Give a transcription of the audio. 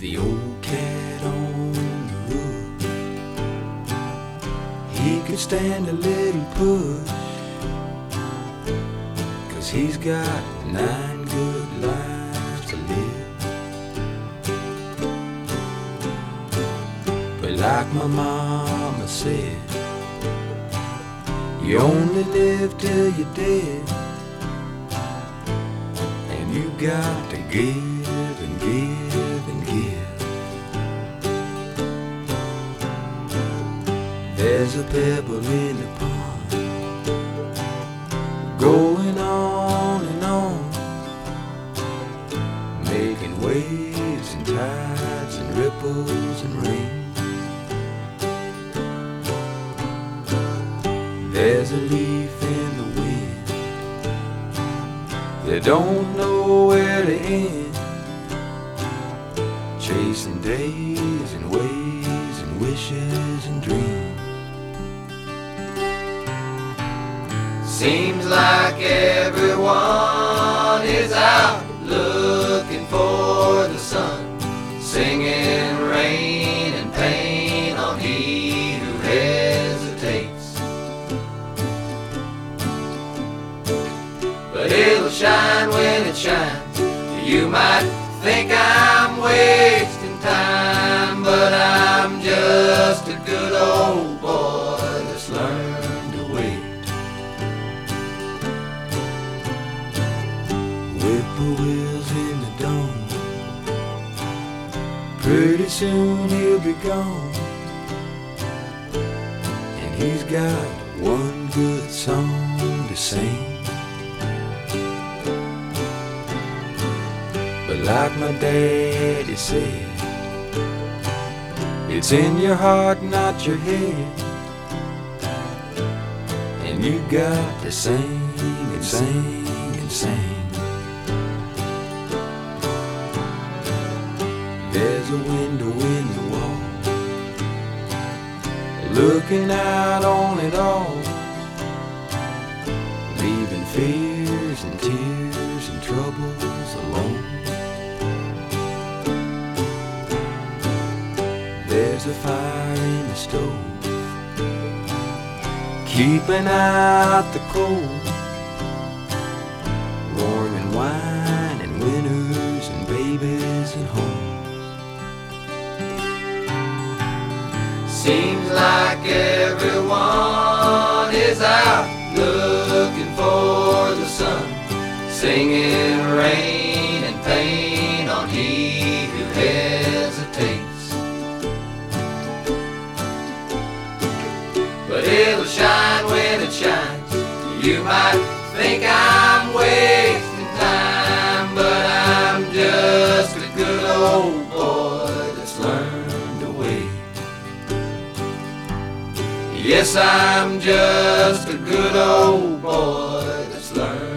the old cat on the roof. He could stand a little push, cause he's got nine good lives to live. But like my mama said, you only live till you're dead. And you got to give and give There's a pebble in the pond going on and on, making waves and tides and ripples and rain. There's a leaf in the wind that don't know where to end, chasing days and ways and wishes and dreams. Seems like everyone is out looking for the sun, singing rain and pain on he who hesitates. But it'll shine when it shines. You might think I'm wasting time, but I'm just a good old boy Whippoorwills in the dome. Pretty soon he'll be gone. And he's got one good song to sing. But like my daddy said, it's in your heart, not your head. And you got to sing and sing and sing. There's a window in the wall, looking out on it all, leaving fears and tears and troubles alone. There's a fire in the stove, keeping out the cold, warming wine Seems like everyone is out looking for the sun, singing rain and pain on he who hesitates. But it'll shine when it shines. You might think I'm wasting Yes, I'm just a good old boy that's learned.